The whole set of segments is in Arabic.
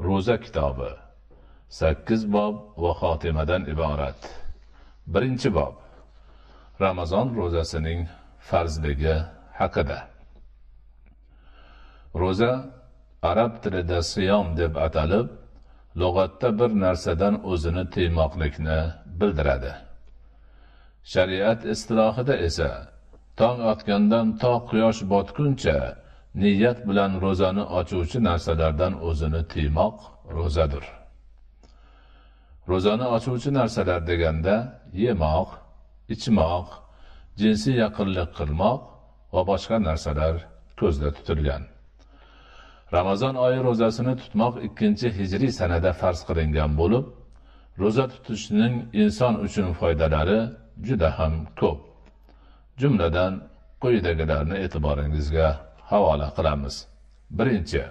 ro'za kitobi. Sakkiz bob va xotimadan iborat. Birinchi bob. Ramazon ro'zasining farzligi haqida. Ro'za arab tilida siyom deb atalib lug'atda bir narsadan o'zini tiymoqlikni bildiradi. Shariat istilohida esa tong otgandan to quyosh botguncha niyat bilan ro'zani ochuvchi narsalardan o'zini tiymoq ro'zadir. Ro'zani ochuvchi narsalar deganda yemoq ichmoq jinsiy yaqinlik qilmoq va boshqa narsalar ko'zda tutilgan. Ramazon oyi ro'zasini tutmoq ikkinchi hijriy sanada farz qilingan bo'lib ro'za tutishning inson uchun foydalari juda ham ko'p. Jumladan quyidagilarni e'tiboringizga havola qilamiz. Birinchi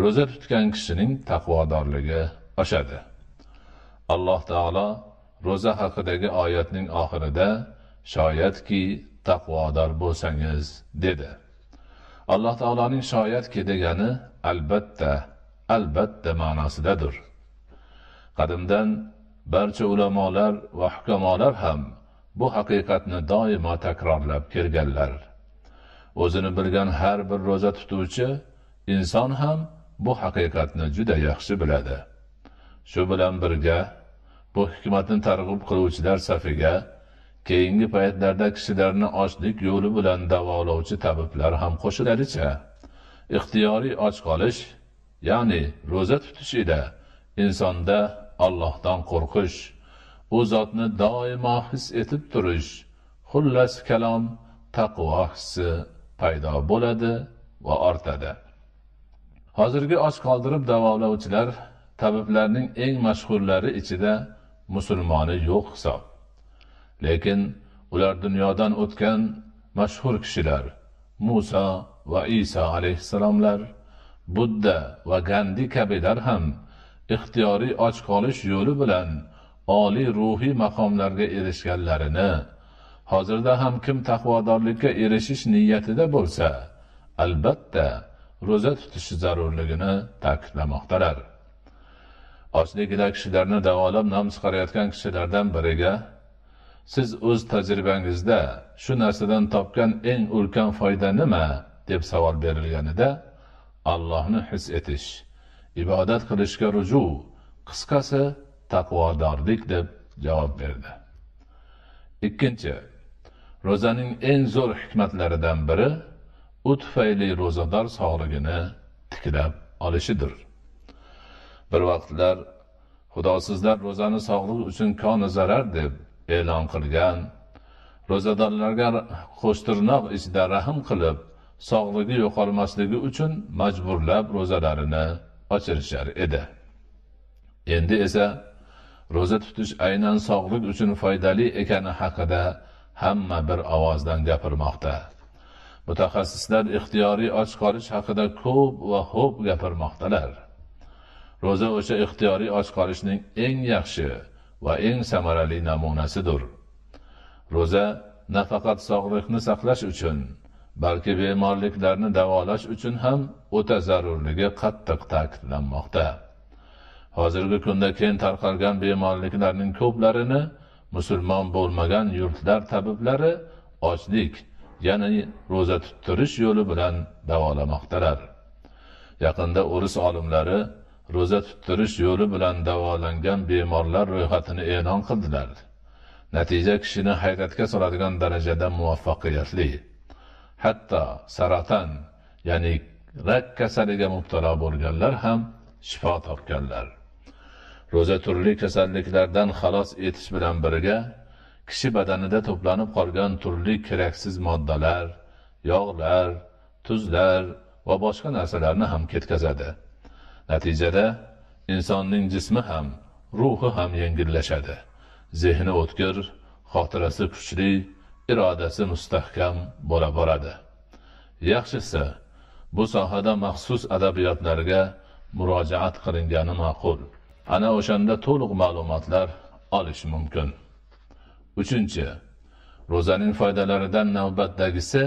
ro'za tutgan kishining taqvodorligi oshadi. Alloh taolo ro'za haqidagi oyatning oxirida shoyatki taqvodor bo'lsangiz dedi. Alloh taoloning shoyatki degani albatta albatta ma'nosidadir. Qadimdan barcha ulamolar va hukamolar ham bu haqiqatni doimo takrorlab kelganlar. O'zini bilgan har bir ro'za tutuvchi inson ham bu haqiqatni juda yaxshi biladi. Shu bilan birga bu hikmatni targ'ib qiluvchilar safiga keyingi paytlarda kishilarni ochlik yo'li bilan davolovchi tabiblar ham qo'shiladicha ixtiyoriy och qolish ya'ni ro'za tutish ila insonda allohdan qo'rqish u zotni doimo his etib turish xullas kalom taqvo hissi paydo bo'ladi va ortadi. Hozirgi och qoldirib davolovchilar tabiblarning eng mashhurlari ichida musulmoni yo'q hisob. Lekin ular dunyodan o'tgan mashhur kishilar muso va iso alayhissalomlar budda va gandi kabilar ham ixtiyoriy och qolish yo'li bilan oliy ruhiy maqomlarga erishganlarini hozirda ham kim taqvodorlikka erishish niyatida bo'lsa albatta ro'za tutishi zarurligini ta'kidlamoqdalar. Ochligida kishilarni davolab nom chiqarayotgan kishilardan biriga siz o'z tajribangizda shu narsadan topgan eng ulkan foyda nima? deb savol berilganida allohni his etish ibodat qilishga ruju qisqasi taqvodorlik deb javob berdi. Ikkinchi ro'zaning eng zo'r hikmatlaridan biri u tufayli ro'zador sog'ligini tiklab olishidir. Bir vaqtlar xudosizlar ro'zani sog'liq uchun koni zarar deb e'lon qilgan ro'zadorlarga qo'shtirnoq ichida rahm qilib sog'ligi yo'qolmasligi uchun majburlab ro'zalarini ochirishar edi. Endi esa ro'za tutish aynan sog'lik uchun foydali ekani haqida hamma bir ovozdan gapirmoqda. Mutaxassislar ixtiyoriy och qolish haqida ko'p va xo'p gapirmoqdalar. Ro'za o'sha ixtiyoriy och qolishning eng yaxshi va eng samarali namunasidir. Ro'za nafaqat sog'liqni saqlash uchun balki bemorliklarni davolash uchun ham o'ta zarurligi qattiq ta'kidlanmoqda. Hozirgi kunda keng tarqalgan bemorliklarning ko'plarini musulmon bo'lmagan yurtlar tabiblari ochlik ya'ni ro'za tuttirish yo'li bilan davolamoqdalar. Yaqinda o'ris olimlari ro'za tuttirish yo'li bilan davolangan bemorlar ro'yxatini e'lon qildilar. Natija kishini hayratga soladigan darajada muvaffaqiyatli. Hatto saraton ya'ni rak kasaliga mubtalo bo'lganlar ham shifo topganlar. Ro'za turli kasalliklardan xalos etish bilan birga kishi badanida to'planib qolgan turli keraksiz moddalar yog'lar tuzlar va boshqa narsalarni ham ketkazadi. Natijada insonning jismi ham ruhi ham yengillashadi. Zehni o'tkir xotirasi kuchli irodasi mustahkam bo'la boradi. Yaxshisi bu sohada maxsus adabiyotlarga murojaat qilingani ma'qul. Ana o'shanda to'liq ma'lumotlar olish mumkin. Uchinchi ro'zaning foydalaridan navbatdagisi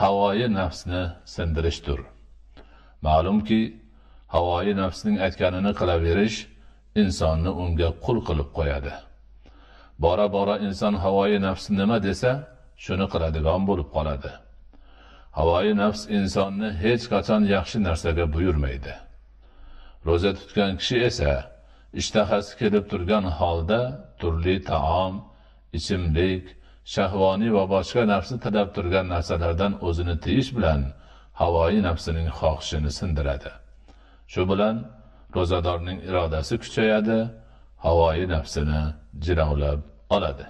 havoyi nafsni sindirishdir. Ma'lumki havoyi nafsning aytganini qilaverish insonni unga qul qilib qo'yadi. Bora bora inson havoyi nafs nima desa shuni qiladigan bo'lib qoladi. Havoyi nafs insonni hech qachon yaxshi narsaga buyurmaydi. Ro'za tutgan kishi esa ishtahasi kelib turgan holda turli taom ichimlik shahvoniy va boshqa nafsi tilab turgan narsalardan o'zini tiyish bilan havoyi nafsining xohishini sindiradi. Shu bilan ro'zadorning irodasi kuchayadi havoyi nafsini jilovlab oladi.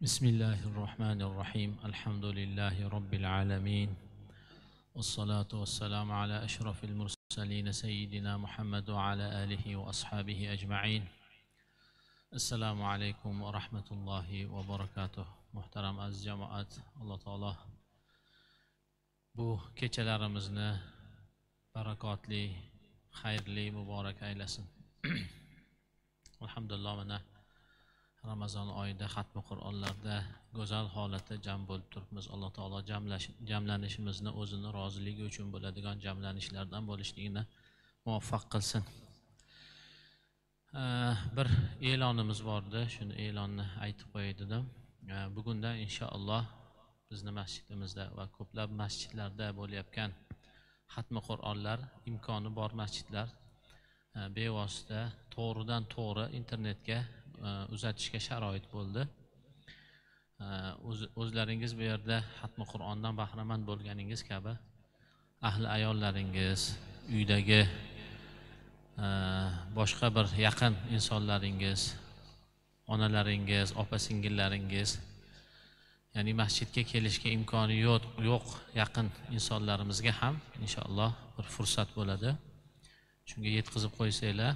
بسم الله الرحمن الرحيم. الحمد لله رب العالمين. والصلاة والسلام على أشرف المرسلين سيدنا محمد وعلى آله وأصحابه أجمعين. السلام عليكم ورحمة الله وبركاته. محترم az jamoat alloh taolo bu kechalarimizni barakotli xayrli muborak aylasin. Alhamdulillah mana ramazon oyida xatmi qur'onlarda go'zal holatda jam bo'lib turibmiz. Alloh taolo jamlanishimizni o'zini roziligi uchun bo'ladigan jamlanishlardan bo'lishligini muvaffaq qilsin. Bir e'lonimiz bor edi shuni e'lonni aytib qo'yay dedim. Bugundan inshaalloh bizni masjidimizda va ko'plab masjidlarda bo'layotgan xatmi qur'onlar imkoni bor masjidlar. Bevosita to'g'ridan to'g'ri internetga Э, uzatishga sharoit bo'ldi. Э, o'zlaringiz bu yerda hatmi qur'ondan bahramand bo'lganingiz kabi ahli ayollaringiz uydagi e, boshqa bir yaqin insonlaringiz onalaringiz opa singillaringiz ya'ni masjidga kelishga imkoni yo'q yo'q yaqin insonlarimizga ham inshaalloh bir fursat bo'ladi. Shunga yetkazib qo'ysanglar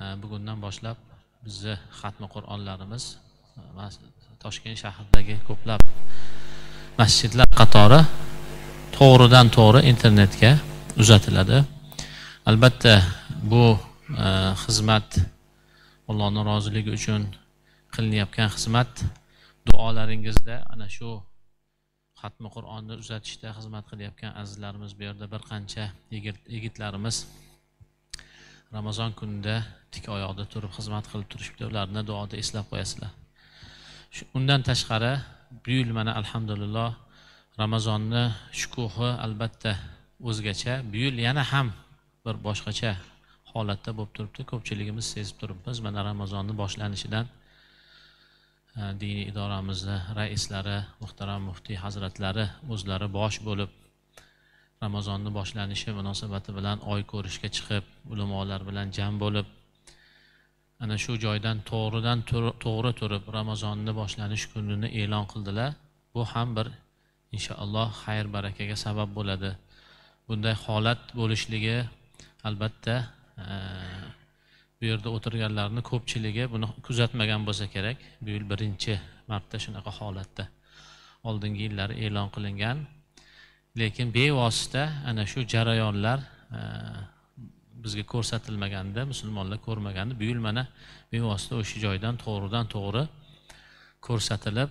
e, bugundan boshlab bizni xatmi qur'onlarimiz toshkent shahridagi ko'plab masjidlar qatori to'g'ridan to'g'ri internetga uzatiladi. Albatta bu e, xizmat allohni roziligi uchun qilinayotgan xizmat. Duolaringizda ana shu xatmi qur'onni uzatishda xizmat qilayotgan azizlarimiz bu yerda bir qancha yigitlarimiz ramazon kunida tik oyoqda turib xizmat qilib turishibdi ularni duoda eslab qo'yasizlar. Undan tashqari bu yil mana alhamdulillah ramazonni shukuhi albatta o'zgacha bu yil yana ham bir boshqacha holatda bo'lib turibdi. Ko'pchiligimiz sezib turibmiz mana ramazonni boshlanishidan e, diniy idoramizni raislari muhtaram muftiy hazratlari o'zlari bosh bo'lib ramazonni boshlanishi munosabati bilan oy ko'rishga chiqib ulamolar bilan jam bo'lib ana shu joydan to'g'ridan to'g'ri turib ramazonni boshlanish kunini e'lon qildilar. Bu ham bir inshaalloh xayr barakaga sabab bo'ladi. Bunday holat bo'lishligi albatta e, bu yerda o'tirganlarni ko'pchiligi buni kuzatmagan bo'lsa kerak. Bu yil birinchi marta shunaqa holatda oldingi yillari e'lon qilingan. Lekin bevosita ana shu jarayonlar e, bizga ko'rsatilmaganda musulmonlar ko'rmaganda bu yil mana bevosita o'sha joydan to'g'ridan to'g'ri ko'rsatilib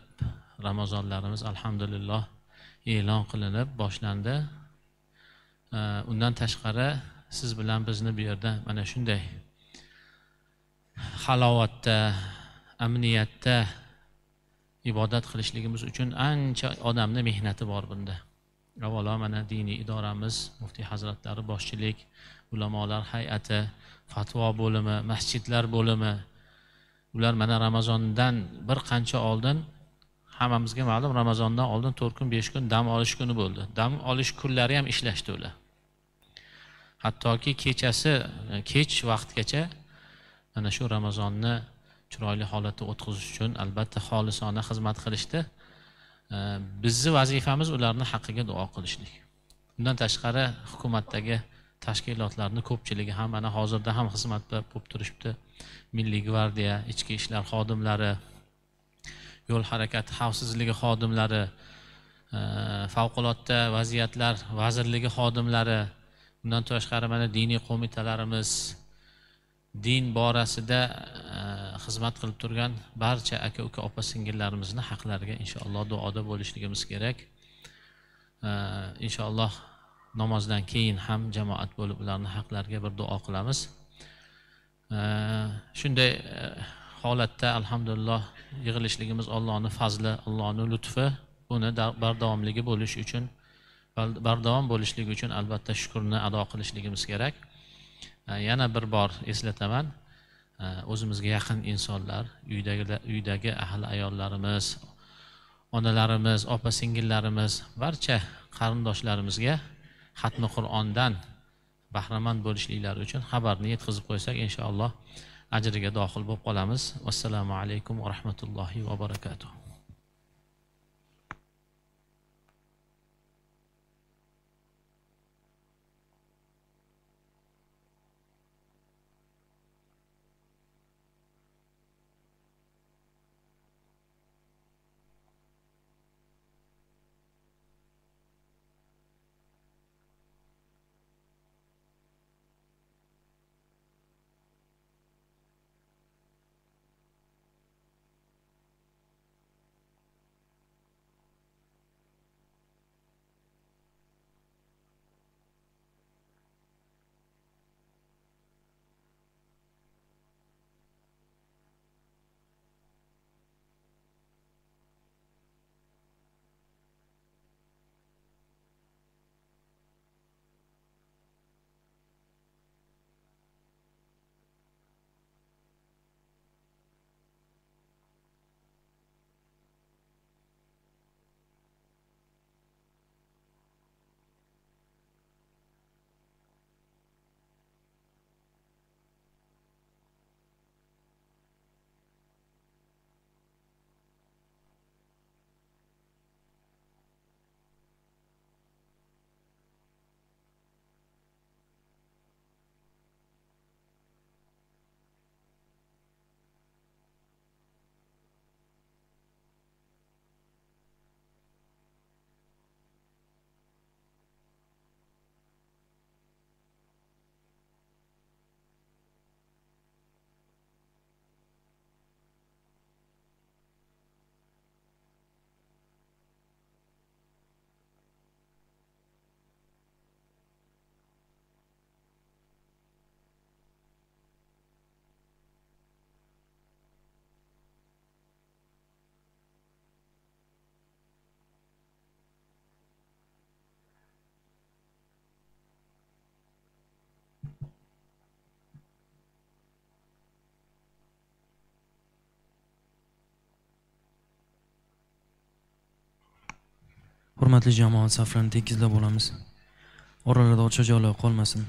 ramazonlarimiz alhamdulillah e'lon qilinib boshlandi. E, undan tashqari siz bilan bizni bu yerda mana shunday halovatda amniyatda ibodat qilishligimiz uchun ancha odamni mehnati bor bunda. Avvalo mana diniy idoramiz muftiy hazratlari boshchilik ulamolar hay'ati fatvo bo'limi masjidlar bo'limi. Ular mana ramazondan bir qancha oldin hammamizga ma'lum ramazondan oldin to'rt kun besh kun dam olish kuni bo'ldi. Dam olish kunlari ham ishlashdi ular. Hattoki kechasi kech vaqtgacha mana shu ramazonni chiroyli holatda o'tkazish uchun albatta xolisona xizmat qilishdi. Bizni vazifamiz ularni haqqiga duo qilishlik. Undan tashqari hukumatdagi tashkilotlarni ko'pchiligi ham mana hozirda ham xizmatda bo'lib turishibdi. Milliy gvardiya ichki ishlar xodimlari yo'l harakati xavfsizligi xodimlari favqulodda vaziyatlar vazirligi xodimlari undan tashqari mana diniy qo'mitalarimiz din borasida e, xizmat qilib turgan barcha aka uka opa singillarimizni haqlariga inshaalloh duoda bo'lishligimiz kerak. Inshaalloh namozdan keyin ham jamoat bo'lib ularni haqlariga bir duo qilamiz. Shunday e, holatda alhamdulillah yig'ilishligimiz allohni fazli allohni lutfi buni bardavomligi bo'lishi uchun bardavom bo'lishligi uchun albatta shukurni ado qilishligimiz kerak. Yana bir bor eslataman. O'zimizga yaqin insonlar uydagi uydagi ahli ayollarimiz onalarimiz opa singillarimiz barcha qarindoshlarimizga xatmi qur'ondan bahramand bo'lishliklari uchun xabarni yetkazib qo'ysak inshaalloh ajriga dohil bo'lib qolamiz. Vassalomu alaykum va rahmatullohi va barakatuh. Hurmatli jamoat saflarini tekizlab olamiz oralarda ochiq joylar qolmasin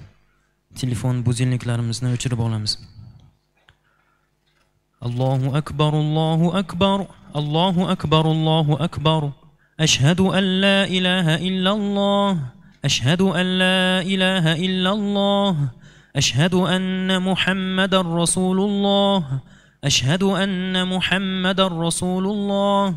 telefon budilniklarimizni o'chirib olamiz allohu akbar allohu akbar allohu akbar allohu akbar ashhadu an la ilaha illalloh ashhadu an la ilaha illalloh ashhadu anna muhammadan rasululloh ashhadu anna muhammadan rasululloh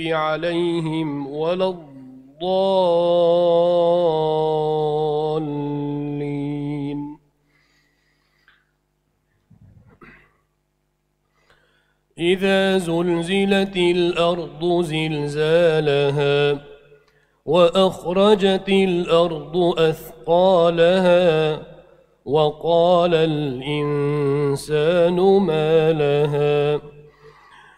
عليهم ولا الضالين إذا زلزلت الأرض زلزالها وأخرجت الأرض أثقالها وقال الإنسان ما لها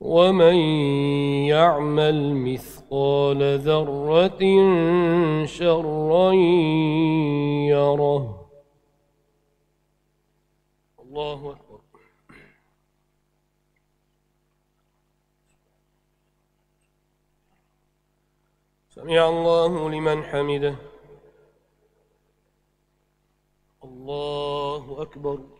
ومن يعمل مثقال ذرة شرا يره الله أكبر. سمع الله لمن حمده. الله أكبر.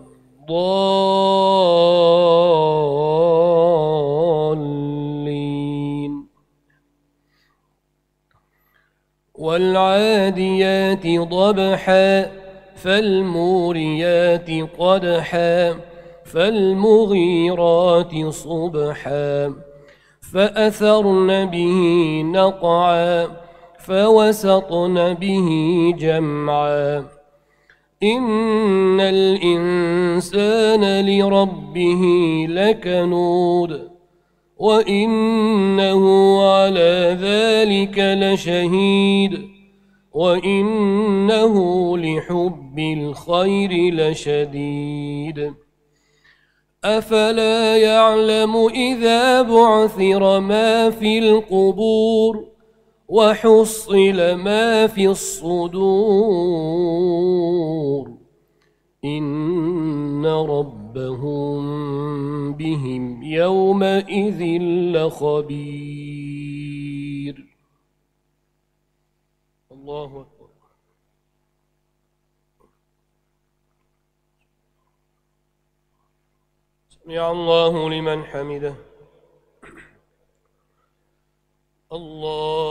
والعاديات ضبحا فالموريات قدحا فالمغيرات صبحا. فأثرن به نقعا فوسطن به جمعا. إن الإنسان لربه لكنود وإنه على ذلك لشهيد وإنه لحب الخير لشديد أفلا يعلم إذا بعثر ما في القبور وحصل ما في الصدور. إن ربهم بهم يومئذ لخبير. الله أكبر. سمع الله لمن حمده. الله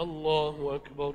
الله أكبر.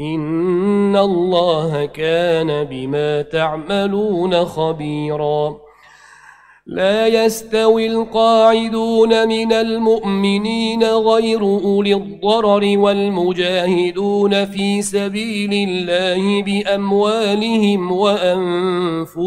إن الله كان بما تعملون خبيرا. لا يستوي القاعدون من المؤمنين غير أولي الضرر والمجاهدون في سبيل الله بأموالهم وأنفسهم.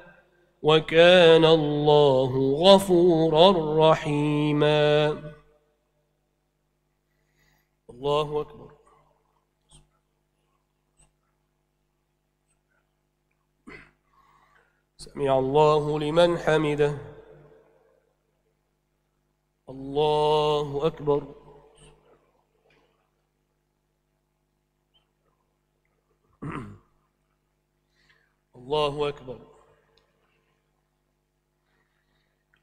وكان الله غفورا رحيما. الله أكبر. سمع الله لمن حمده. الله أكبر. الله أكبر.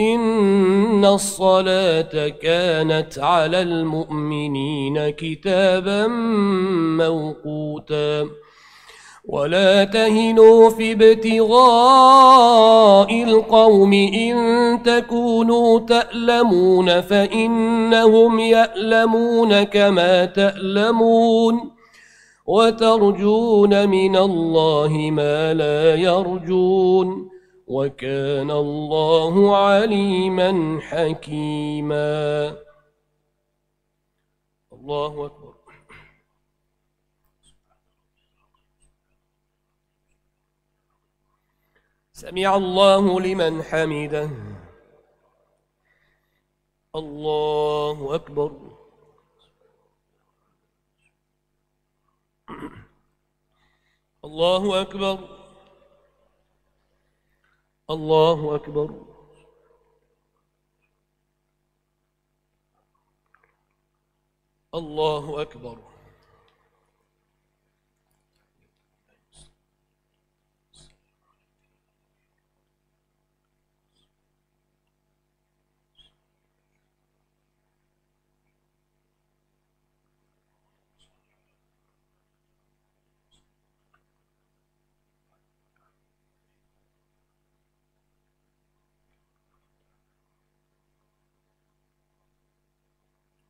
إن الصلاة كانت على المؤمنين كتابا موقوتا ولا تهنوا في ابتغاء القوم إن تكونوا تألمون فإنهم يألمون كما تألمون وترجون من الله ما لا يرجون وكان الله عليما حكيما. الله أكبر. سمع الله لمن حمده. الله أكبر. الله أكبر. الله أكبر. الله أكبر.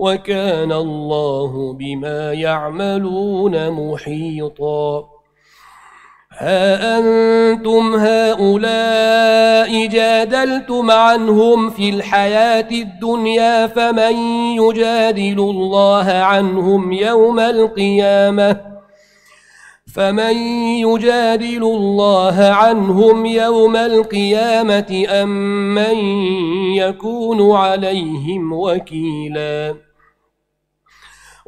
وكان الله بما يعملون محيطا. ها أنتم هؤلاء جادلتم عنهم في الحياة الدنيا فمن يجادل الله عنهم يوم القيامة؟ فمن يجادل الله عنهم يوم القيامة أم من يكون عليهم وكيلاً؟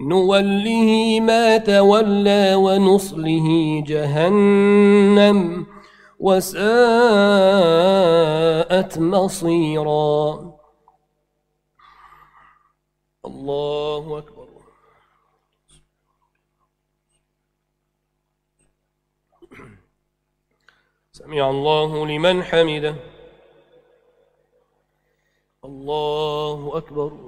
نوله ما تولى ونصله جهنم وساءت مصيرا. الله أكبر. سمع الله لمن حمده. الله أكبر.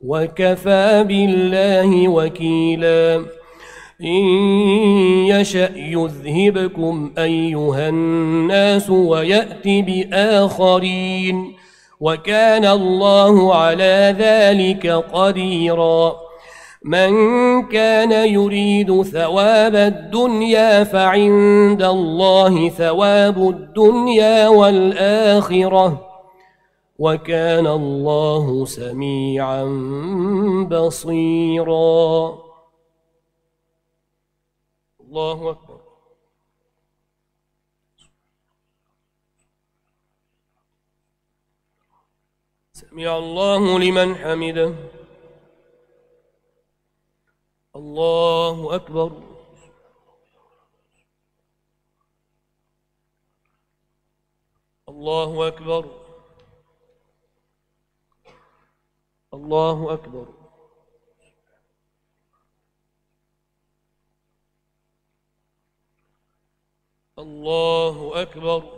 وكفى بالله وكيلا. إن يشأ يذهبكم أيها الناس ويأت بآخرين وكان الله على ذلك قديرا. من كان يريد ثواب الدنيا فعند الله ثواب الدنيا والآخرة. وكان الله سميعا بصيرا. الله أكبر. سمع الله لمن حمده. الله أكبر. الله أكبر. الله أكبر. الله أكبر.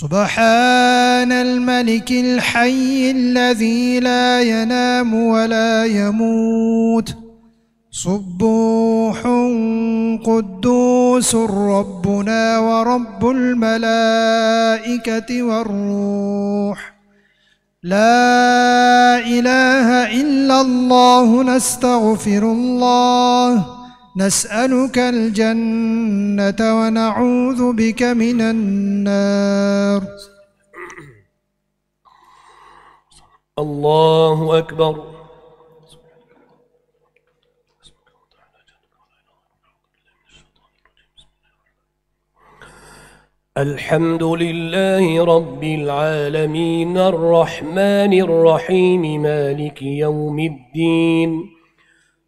سبحان الملك الحي الذي لا ينام ولا يموت. صبوح قدوس ربنا ورب الملائكة والروح. لا إله إلا الله نستغفر الله. نسألك الجنة ونعوذ بك من النار. الله أكبر. الحمد لله رب العالمين الرحمن الرحيم مالك يوم الدين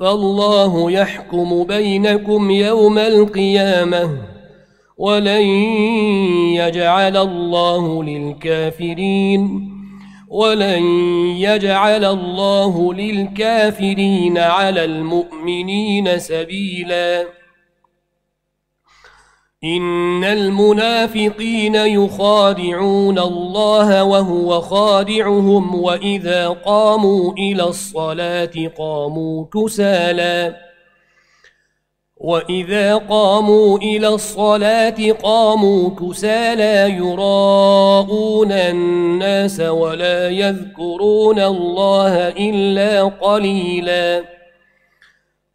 فالله يحكم بينكم يوم القيامة ولن يجعل الله للكافرين ولن يجعل الله للكافرين على المؤمنين سبيلاً. إن المنافقين يخادعون الله وهو خادعهم وإذا قاموا إلى الصلاة قاموا كسالا وإذا قاموا إلى الصلاة قاموا كسالا يراءون الناس ولا يذكرون الله إلا قليلاً.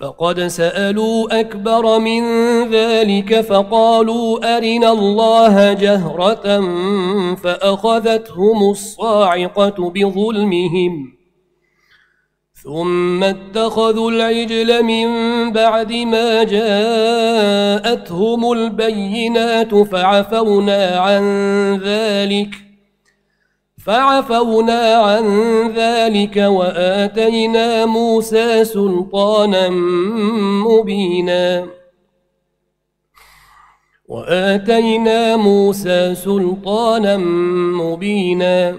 فقد سألوا أكبر من ذلك فقالوا أرنا الله جهرة فأخذتهم الصاعقة بظلمهم ثم اتخذوا العجل من بعد ما جاءتهم البينات فعفونا عن ذلك ۖ فعفونا عن ذلك وآتينا موسى سلطانا مبينا. وآتينا موسى سلطانا مبينا.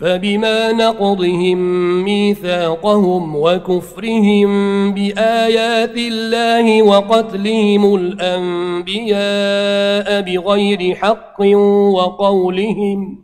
فبما نقضهم ميثاقهم وكفرهم بآيات الله وقتلهم الأنبياء بغير حق وقولهم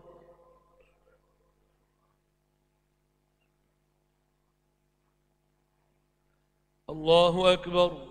الله أكبر.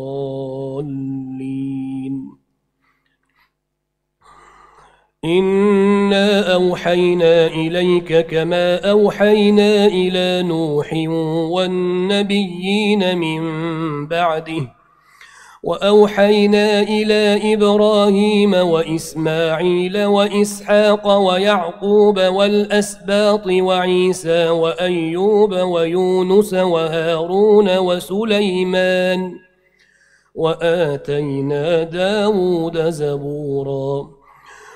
إنا أوحينا إليك كما أوحينا إلى نوح والنبيين من بعده وأوحينا إلى إبراهيم وإسماعيل وإسحاق ويعقوب والأسباط وعيسى وأيوب ويونس وهارون وسليمان وآتينا داود زبوراً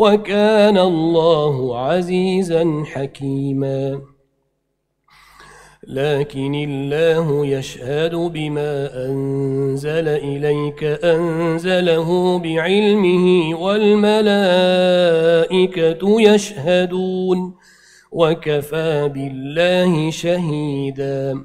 وكان الله عزيزا حكيما. لكن الله يشهد بما أنزل إليك أنزله بعلمه والملائكة يشهدون وكفى بالله شهيداً.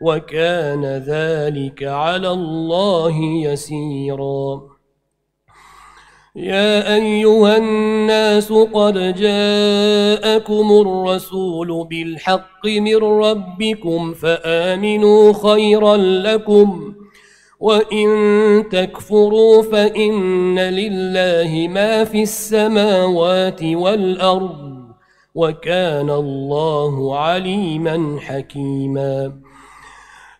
وكان ذلك على الله يسيراً. يا أيها الناس قد جاءكم الرسول بالحق من ربكم فآمنوا خيرا لكم وإن تكفروا فإن لله ما في السماوات والأرض وكان الله عليما حكيما.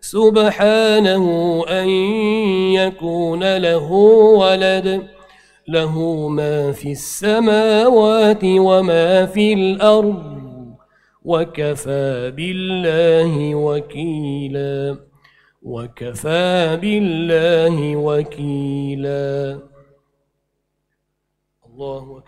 سبحانه أن يكون له ولد. له ما في السماوات وما في الأرض. وكفى بالله وكيلا. وكفى بالله وكيلا. الله أكبر.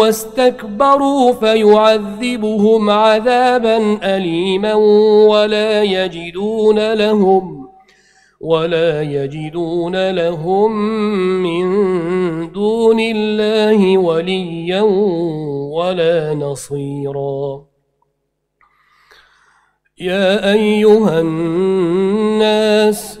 واستكبروا فيعذبهم عذابا أليما ولا يجدون لهم ولا يجدون لهم من دون الله وليا ولا نصيرا. يا أيها الناس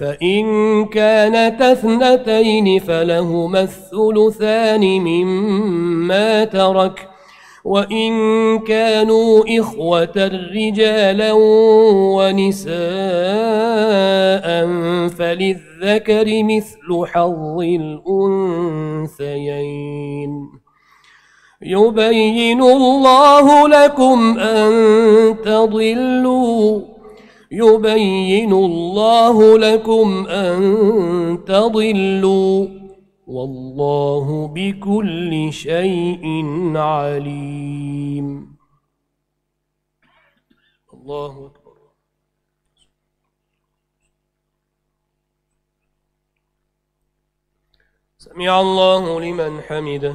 فإن كانت اثنتين فلهما الثلثان مما ترك وإن كانوا إخوة رجالا ونساء فللذكر مثل حظ الأنثيين. يبين الله لكم أن تضلوا. يبين الله لكم أن تضلوا والله بكل شيء عليم. الله أكبر. سمع الله لمن حمده.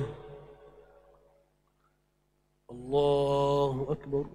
الله أكبر.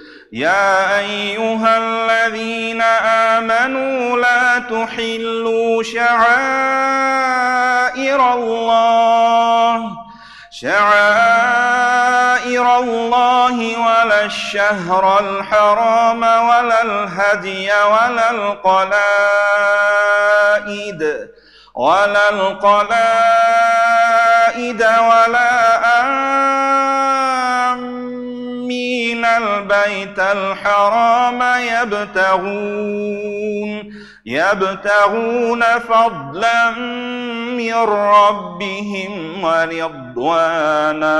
يا أيها الذين آمنوا لا تحلوا شعائر الله شعائر الله ولا الشهر الحرام ولا الهدي ولا القلائد ولا القلائد ولا آمين البيت الحرام يبتغون يبتغون فضلا من ربهم ورضوانا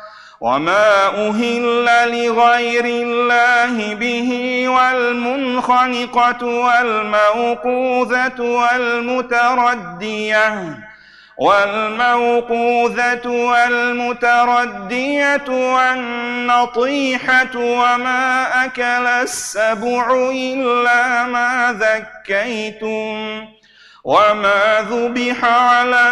وما أهل لغير الله به والمنخنقة والموقوذة والمتردية والموقوذة والمتردية والنطيحة وما أكل السبع إلا ما ذكيتم وما ذبح على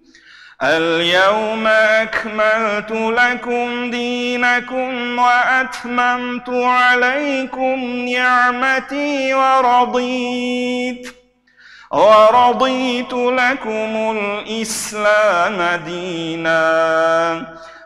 اليوم أكملت لكم دينكم وأتممت عليكم نعمتي ورضيت ورضيت لكم الإسلام ديناً.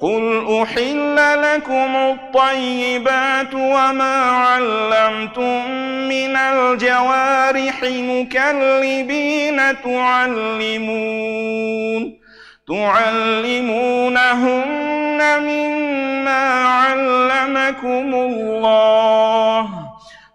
قل أحل لكم الطيبات وما علمتم من الجوارح مكلبين تعلمون تعلمونهن مما علمكم الله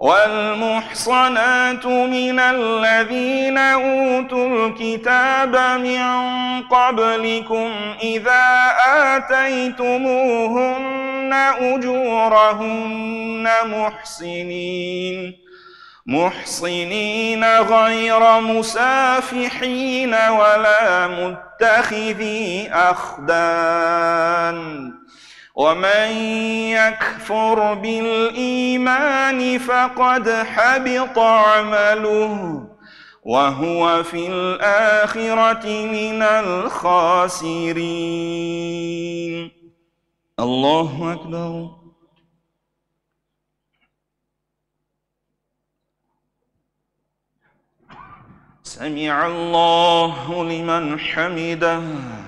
والمحصنات من الذين أوتوا الكتاب من قبلكم إذا آتيتموهن أجورهن محسنين محصنين غير مسافحين ولا متخذي أخدان. ومن يكفر بالإيمان فقد حبط عمله وهو في الآخرة من الخاسرين. الله أكبر. سمع الله لمن حمده.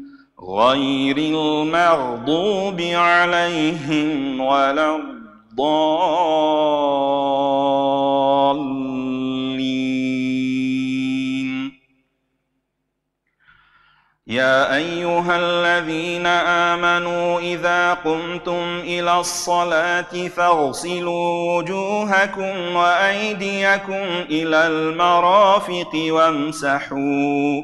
غير المغضوب عليهم ولا الضالين. يا أيها الذين آمنوا إذا قمتم إلى الصلاة فاغسلوا وجوهكم وأيديكم إلى المرافق وامسحوا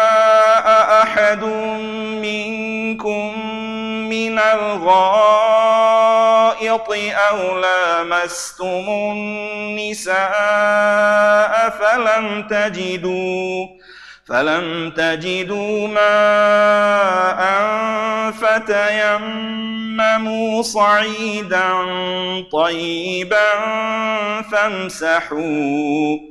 أحد منكم من الغائط أو لامستم النساء فلم تجدوا فلم تجدوا ماء فتيمموا صعيدا طيبا فامسحوا.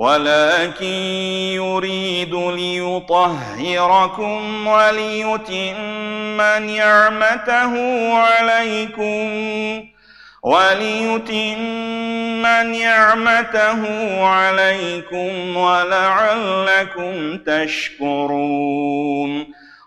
ولكن يريد ليطهركم وليتم نعمته عليكم وليتم نعمته عليكم ولعلكم تشكرون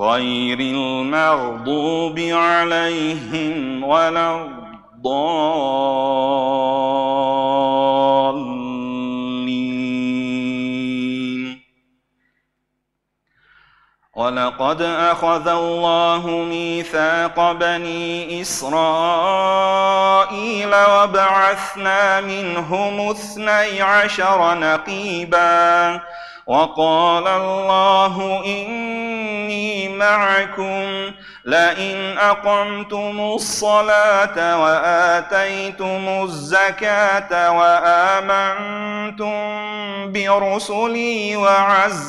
غير المغضوب عليهم ولا الضالين. ولقد أخذ الله ميثاق بني إسرائيل وبعثنا منهم اثني عشر نقيباً وقال الله إني معكم لئن أقمتم الصلاة وآتيتم الزكاة وآمنتم برسلي وعزرتموهم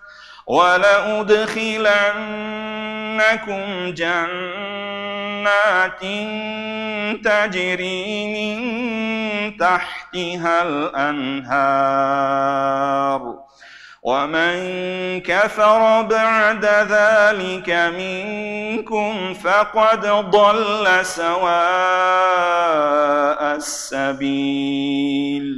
ولأدخلنكم جنات تجري من تحتها الأنهار. ومن كفر بعد ذلك منكم فقد ضل سواء السبيل.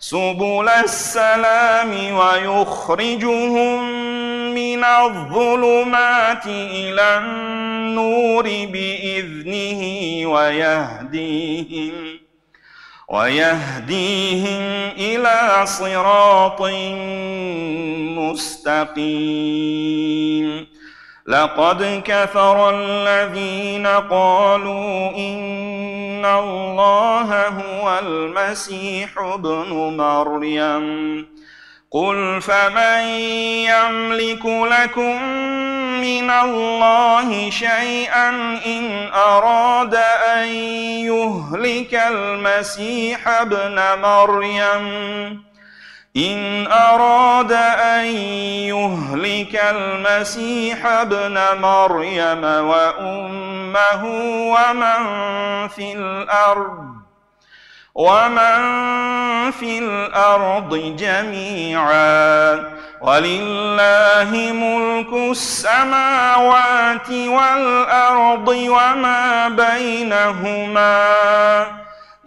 سبل السلام ويخرجهم من الظلمات إلى النور بإذنه ويهديهم ويهديهم إلى صراط مستقيم. لقد كفر الذين قالوا إن الله هو المسيح ابن مريم. قل فمن يملك لكم من الله شيئا إن أراد أن يهلك المسيح ابن مريم. إن أراد أن يهلك المسيح ابن مريم وأمه ومن في الأرض ومن في الأرض جميعا ولله ملك السماوات والأرض وما بينهما.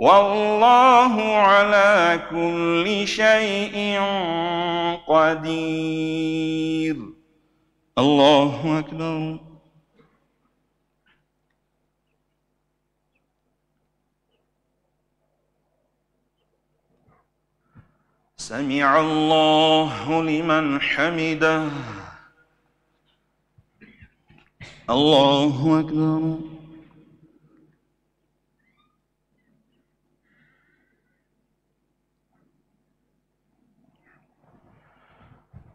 والله على كل شيء قدير. الله أكبر. سمع الله لمن حمده. الله أكبر.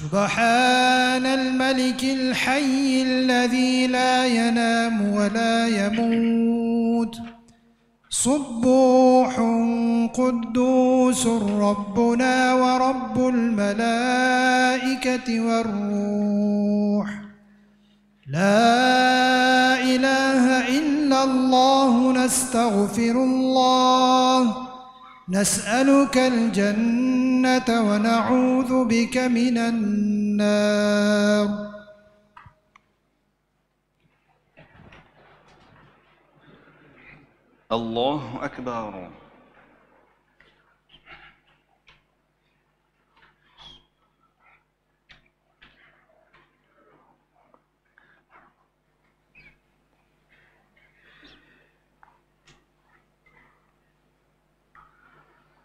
سبحان الملك الحي الذي لا ينام ولا يموت. صبوح قدوس ربنا ورب الملائكة والروح. لا إله إلا الله نستغفر الله. نسألك الجنة ونعوذ بك من النار. الله أكبر.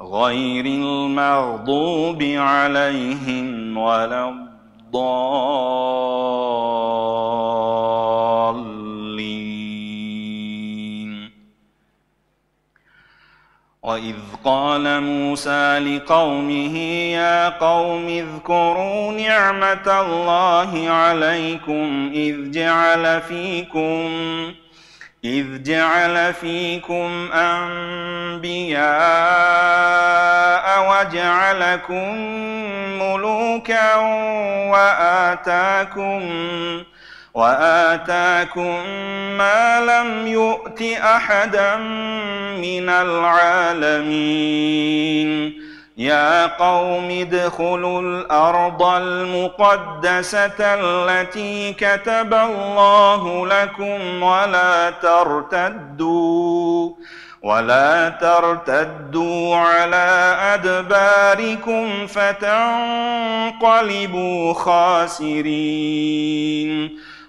غير المغضوب عليهم ولا الضالين. وإذ قال موسى لقومه يا قوم اذكروا نعمة الله عليكم إذ جعل فيكم إذ جعل فيكم أنبياء وجعلكم ملوكا وآتاكم وآتاكم ما لم يؤت أحدا من العالمين. يا قوم ادخلوا الأرض المقدسة التي كتب الله لكم ولا ترتدوا ولا ترتدوا على أدباركم فتنقلبوا خاسرين.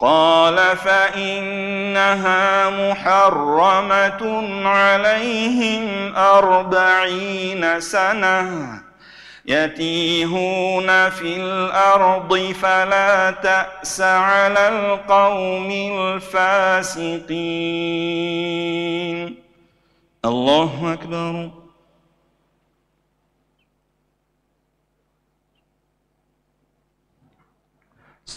قال فإنها محرمة عليهم أربعين سنة يتيهون في الأرض فلا تأس على القوم الفاسقين. الله أكبر.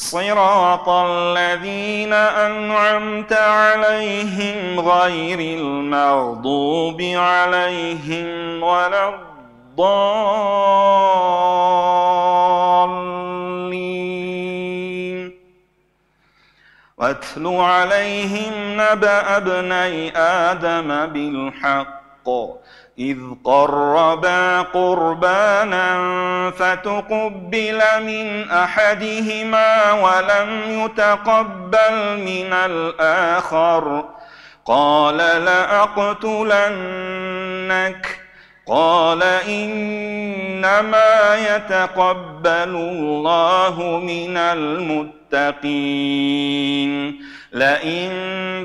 صراط الذين أنعمت عليهم غير المغضوب عليهم ولا الضالين. واتل عليهم نبأ ابني آدم بالحق. إذ قربا قربانا فتقبل من أحدهما ولم يتقبل من الآخر. قال لأقتلنك. قال إنما يتقبل الله من المتقين. لئن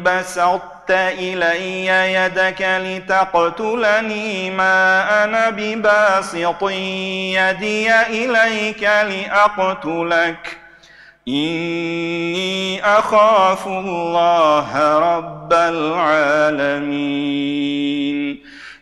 بسطت إلي يدك لتقتلني ما أنا بباسط يدي إليك لأقتلك. إني أخاف الله رب العالمين.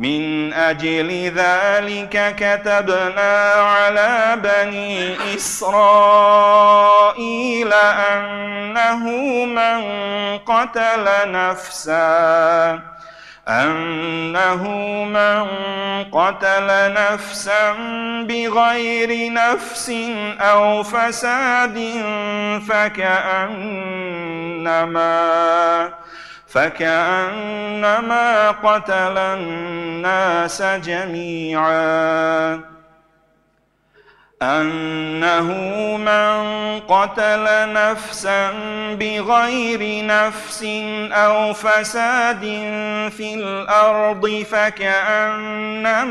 من أجل ذلك كتبنا على بني إسرائيل أنه من قتل نفسا أنه من قتل نفسا بغير نفس أو فساد فكأنما فكأنما قتل الناس جميعا. أنه من قتل نفسا بغير نفس أو فساد في الأرض فكأنما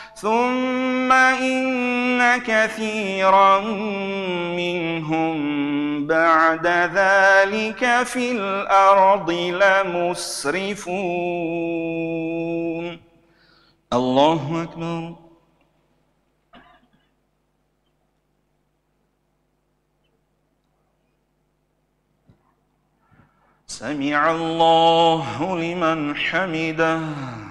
ثم إن كثيرا منهم بعد ذلك في الأرض لمسرفون. الله أكبر. سمع الله لمن حمده.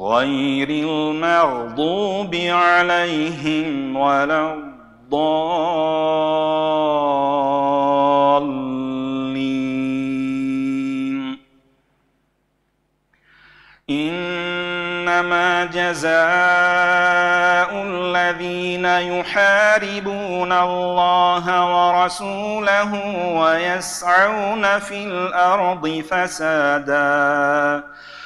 غير المغضوب عليهم ولا الضالين. إنما جزاء الذين يحاربون الله ورسوله ويسعون في الأرض فساداً.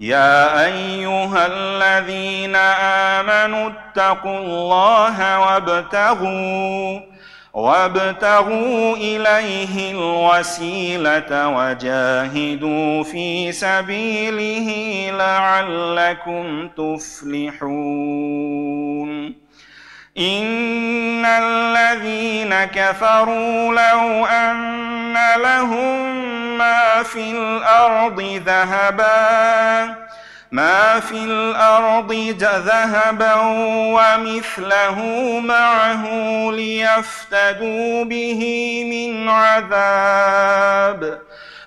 يا أيها الذين آمنوا اتقوا الله وابتغوا وابتغوا إليه الوسيلة وجاهدوا في سبيله لعلكم تفلحون. ان الذين كفروا لو ان لهم ما في الأرض ذهبا ما في الأرض ذهبا ومثله معه ليفتدوا به من عذاب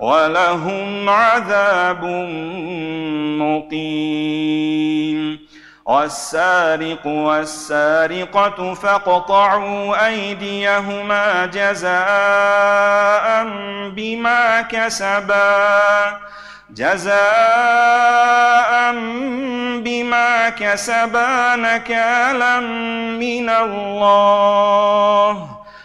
ولهم عذاب مقيم. والسارق والسارقة فاقطعوا أيديهما جزاء بما كسبا جزاء بما كسبا نكالا من الله.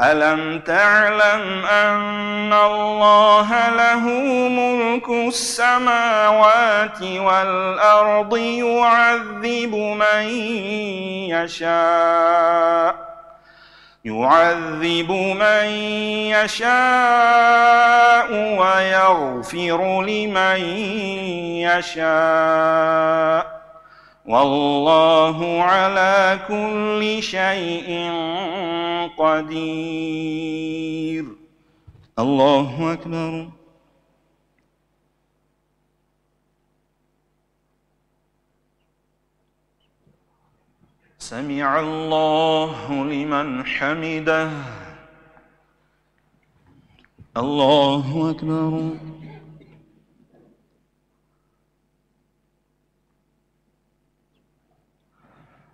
الم تعلم ان الله له ملك السماوات والارض يعذب من يشاء يعذب من يشاء ويغفر لمن يشاء والله على كل شيء قدير. الله أكبر. سمع الله لمن حمده. الله أكبر.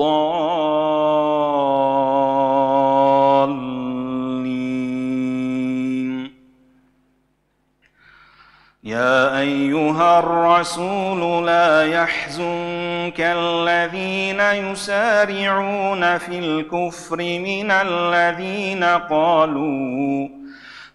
الضالين. يا أيها الرسول لا يحزنك الذين يسارعون في الكفر من الذين قالوا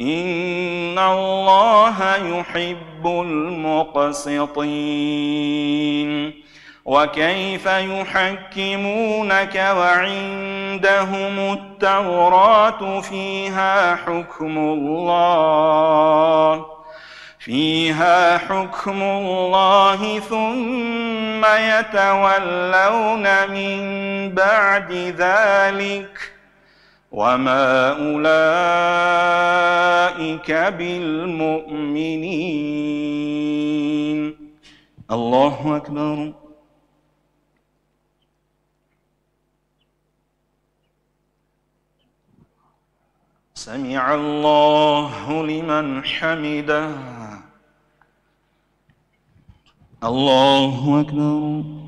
إن الله يحب المقسطين وكيف يحكمونك وعندهم التوراة فيها حكم الله فيها حكم الله ثم يتولون من بعد ذلك وما أولئك بالمؤمنين. الله أكبر. سمع الله لمن حمده. الله أكبر.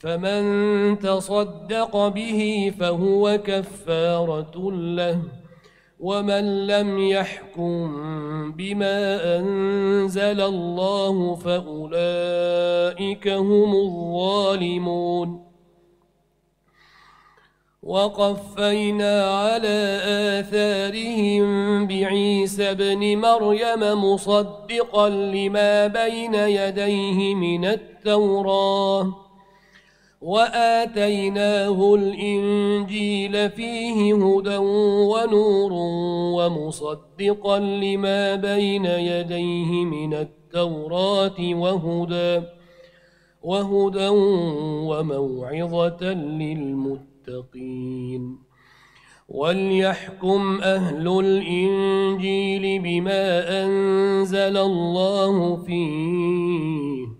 فمن تصدق به فهو كفارة له ومن لم يحكم بما أنزل الله فأولئك هم الظالمون. وقفينا على آثارهم بعيسى ابن مريم مصدقا لما بين يديه من التوراه. وآتيناه الإنجيل فيه هدى ونور ومصدقا لما بين يديه من التوراة وهدى وهدى وموعظة للمتقين. وليحكم أهل الإنجيل بما أنزل الله فيه.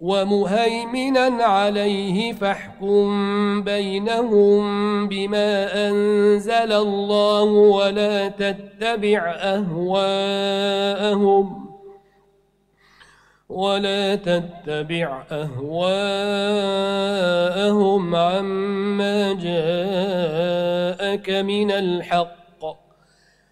ومهيمنا عليه فاحكم بينهم بما أنزل الله ولا تتبع أهواءهم ولا تتبع أهواءهم عما جاءك من الحق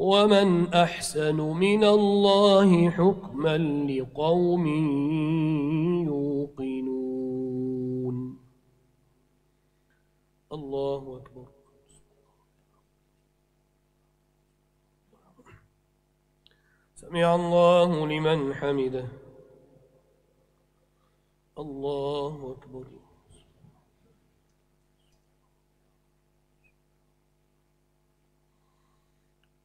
ومن أحسن من الله حكما لقوم يوقنون الله أكبر. سمع الله لمن حمده. الله أكبر.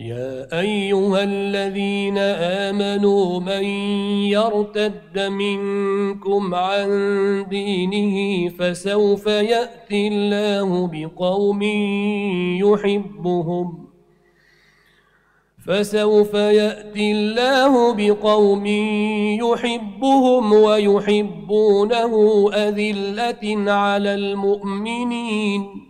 يا أيها الذين آمنوا من يرتد منكم عن دينه فسوف يأتي الله بقوم يحبهم فسوف يأتي الله بقوم يحبهم ويحبونه أذلة على المؤمنين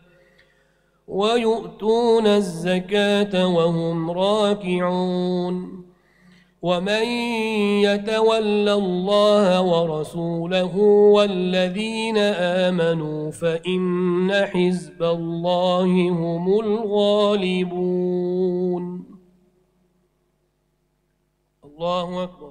ويؤتون الزكاة وهم راكعون. ومن يتول الله ورسوله والذين آمنوا فإن حزب الله هم الغالبون. الله أكبر.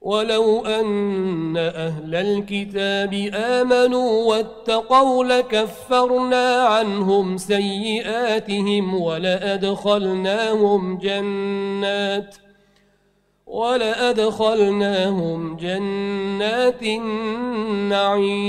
ولو أن أهل الكتاب آمنوا واتقوا لكفرنا عنهم سيئاتهم ولأدخلناهم جنات ولأدخلناهم جنات النعيم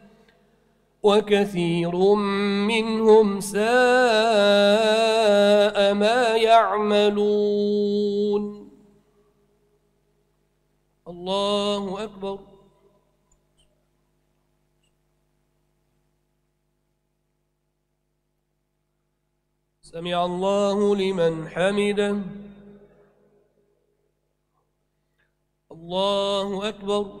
وكثير منهم ساء ما يعملون. الله أكبر. سمع الله لمن حمده. الله أكبر.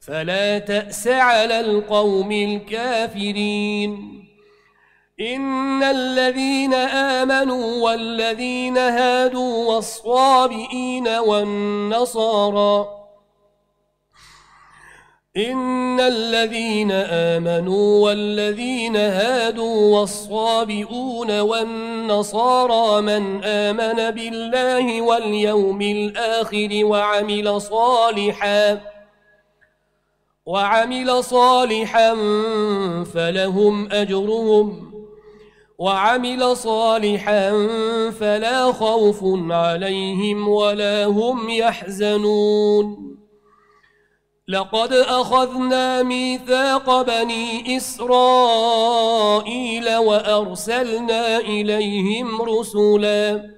فلا تأس على القوم الكافرين. إن الذين آمنوا والذين هادوا والصابئين والنصارى إن الذين آمنوا والذين هادوا والصابئون والنصارى من آمن بالله واليوم الآخر وعمل صالحاً وعمل صالحا فلهم أجرهم وعمل صالحا فلا خوف عليهم ولا هم يحزنون. لقد أخذنا ميثاق بني إسرائيل وأرسلنا إليهم رسلاً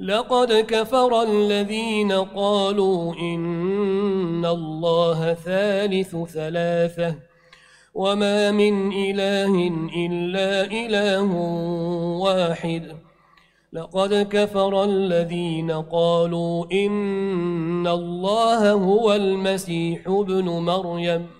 لقد كفر الذين قالوا إن الله ثالث ثلاثة وما من إله إلا إله واحد. لقد كفر الذين قالوا إن الله هو المسيح ابن مريم.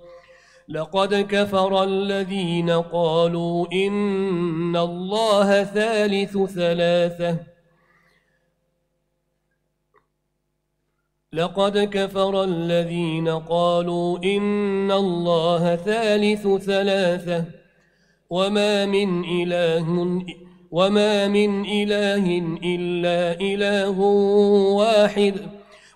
لقد كفر الذين قالوا إن الله ثالث ثلاثة. لقد كفر الذين قالوا إن الله ثالث ثلاثة. وما من إله وما من إله إلا إله واحد.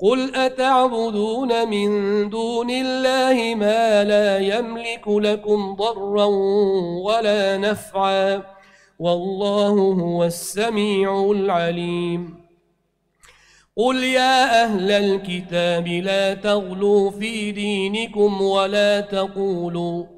قل أتعبدون من دون الله ما لا يملك لكم ضرا ولا نفعا والله هو السميع العليم قل يا أهل الكتاب لا تغلوا في دينكم ولا تقولوا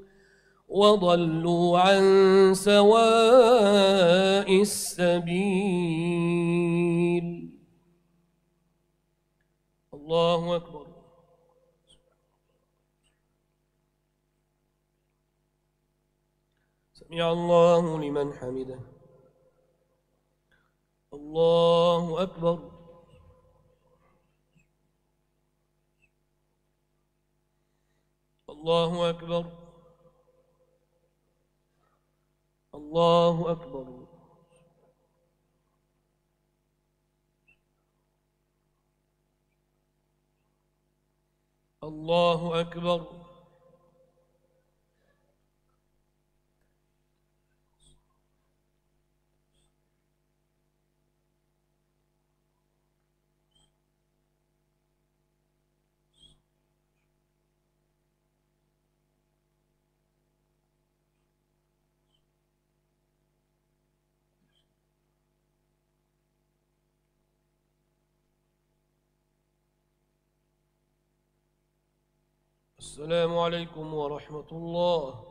وضلوا عن سواء السبيل. الله أكبر. سمع الله لمن حمده. الله أكبر. الله أكبر. الله أكبر. الله أكبر. السلام عليكم ورحمة الله.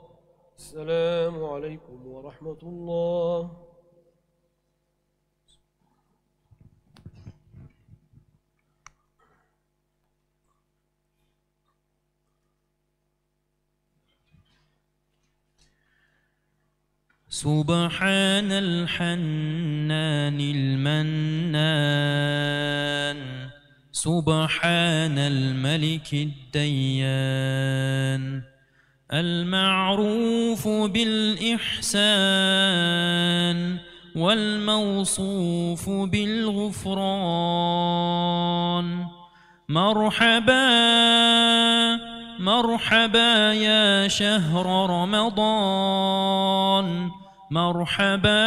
السلام عليكم ورحمة الله. سبحان الحنان المنان. سبحان الملك الديان المعروف بالإحسان والموصوف بالغفران. مرحبا مرحبا يا شهر رمضان. مرحبا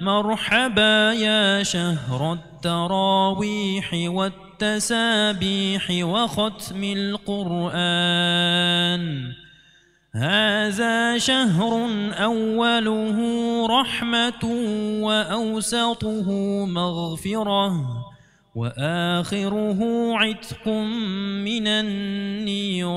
مرحبا يا شهر التراويح والتسابيح وختم القرآن. هذا شهر أوله رحمة وأوسطه مغفرة وآخره عتق من النيران.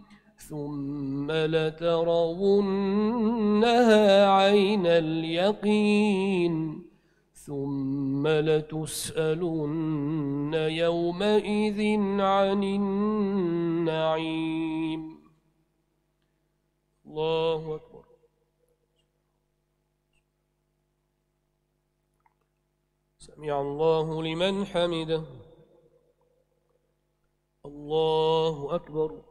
ثم لترونها عين اليقين ثم لتسألن يومئذ عن النعيم. الله أكبر. سمع الله لمن حمده. الله أكبر.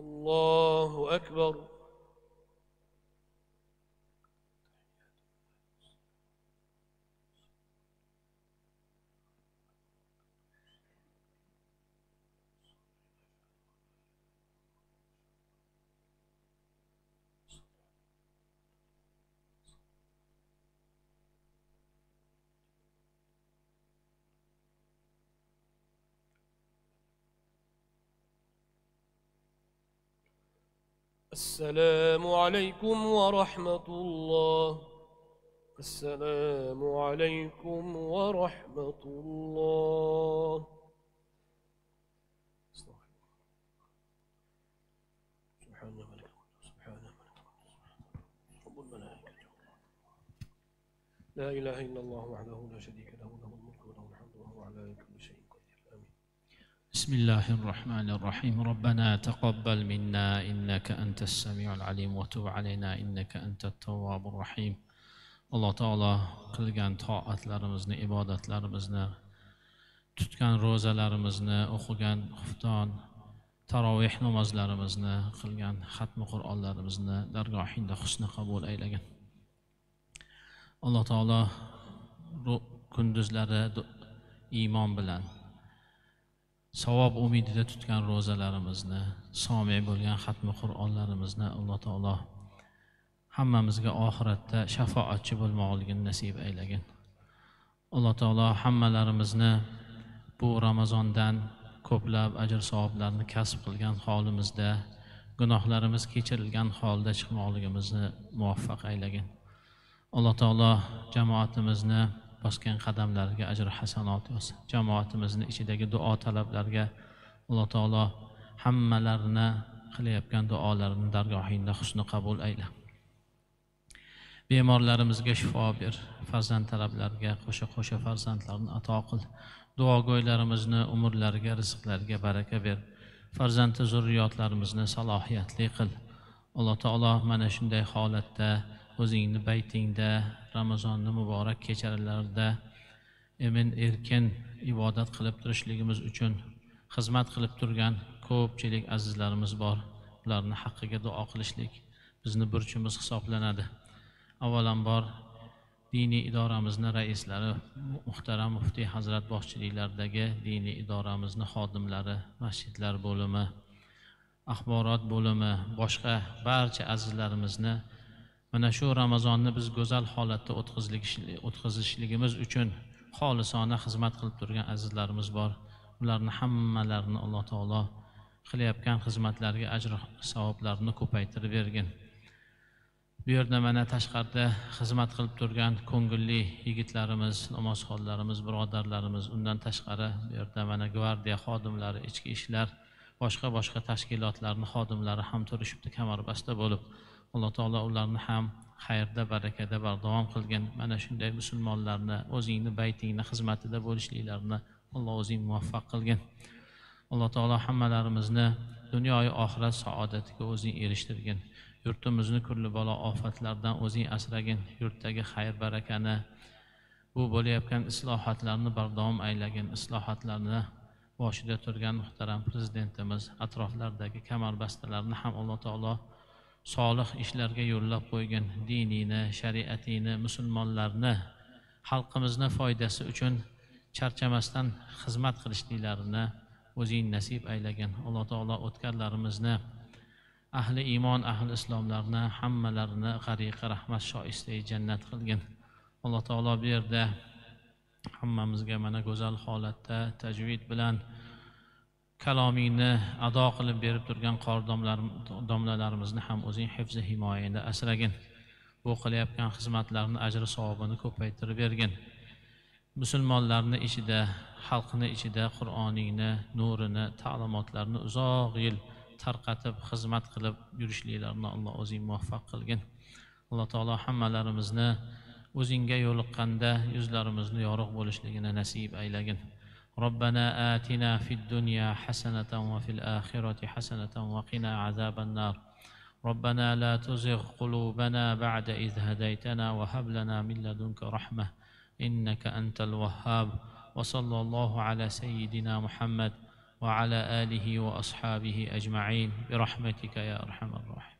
الله أكبر. السلام عليكم ورحمة الله. السلام عليكم ورحمة الله. سبحان ملك سبحان ملك رب الملائكة لا إله إلا الله وحده لا شريك بسم الله الرحمن الرحيم ربنا تقبل منا إنك أنت السميع العليم وتب علينا إنك أنت التواب الرحيم alloh taolo qilgan toatlarimizni ibodatlarimizni tutgan ro'zalarimizni o'qigan xufton taroveh namozlarimizni qilgan xatmi qur'onlarimizni dargohingda husni qabul aylagin alloh taolo ru- kunduzlari du- iymon bilan savob umidida tutgan ro'zalarimizni somiy bo'lgan xatmi qur'onlarimizni alloh taolo hammamizga oxiratda shafoatchi bo'lmoqligini nasib aylagin. Alloh taolo hammalarimizni bu ramazondan ko'plab ajr savoblarni kasb qilgan holimizda gunohlarimiz kechirilgan holda chiqmoqligimizni muvaffaq aylagin. Alloh taolo jamoatimizni bosgan qadamlariga ajr hasanot yozsin jamoatimizni ichidagi duo talablarga alloh taolo hammalarini qilayotgan duolarini dargohingda husni qabul ayla bemorlarimizga shifo ber farzand talablariga qo'sha qo'sha farzandlarni ato qil. Duogo'ylarimizni umrlariga rizqlariga baraka ber. Farzandi zurriyotlarimizni salohiyatli qil. Alloh taolo mana shunday holatda o'zingni baytingda ramazonni muborak kechalarida emin erkin ibodat qilib turishligimiz uchun xizmat qilib turgan ko'pchilik azizlarimiz bor. Ularni haqqiga duo qilishlik bizni burchimiz hisoblanadi. Avvalambor diniy idoramizni raislari muhtaram muftiy hazrat boshchiliklaridagi diniy idoramizni xodimlari masjidlar bo'limi axborot bo'limi boshqa barcha azizlarimizni mana shu ramazonni biz go'zal holatda o'tkazishligimiz uchun xolisona xizmat qilib turgan azizlarimiz bor. Ularni hammalarini alloh taolo qilayotgan xizmatlariga ajr savoblarini ko'paytirib bergin. Bu yerda mana tashqarida xizmat qilib turgan ko'ngilli yigitlarimiz namozxonlarimiz birodarlarimiz undan tashqari bu yerda mana gvardiya xodimlari ichki ishlar boshqa boshqa tashkilotlarni xodimlari ham turishibdi kamarbasta bo'lib. Alloh taolo ularni ham xayrda barakada bardavom qilgin. Mana shunday musulmonlarni o'zingni baytingni xizmatida bo'lishliklarini alloh o'zing muvaffaq qilgin. Alloh taolo hammalarimizni dunyoyu oxirat saodatiga o'zing erishtirgin. Yurtimizni kulli balo ofatlardan o'zing asragin. Yurtdagi xayr barakani bu bo'layotgan islohotlarni bardavom aylagin. Islohotlarni boshida turgan muhtaram prezidentimiz atroflardagi kamarbastalarni ham alloh taolo solih ishlarga yo'llab qo'ygin dinini shariatingni musulmonlarni xalqimizni foydasi uchun charchamasdan xizmat qilishliklarini o'zing nasib aylagin alloh taolo o'tganlarimizni ahli iymon ahli islomlarni hammalarini g'ariqi rahmat shoistai jannat qilgin. Alloh taolo bu yerda hammamizga mana go'zal holatda tajvid bilan kalomingni ado qilib berib turgan qordomlar domlalarimizni ham o'zing hifzi himoyangda asragin. Bu qilayotgan xizmatlarni ajri savobini ko'paytirib bergin. Musulmonlarni ichida xalqni ichida qur'oningni nurini ta'limotlarini uzoq yil tarqatib xizmat qilib yurishliklarini alloh o'zing muvaffaq qilgin. Alloh taolo hammalarimizni o'zingga yo'liqqanda yuzlarimizni yorug' bo'lishligini nasib aylagin. ربنا آتنا في الدنيا حسنة وفي الآخرة حسنة وقنا عذاب النار. ربنا لا تزغ قلوبنا بعد إذ هديتنا وهب لنا من لدنك رحمة إنك أنت الوهاب. وصلى الله على سيدنا محمد وعلى آله وأصحابه أجمعين. برحمتك يا أرحم الراحمين.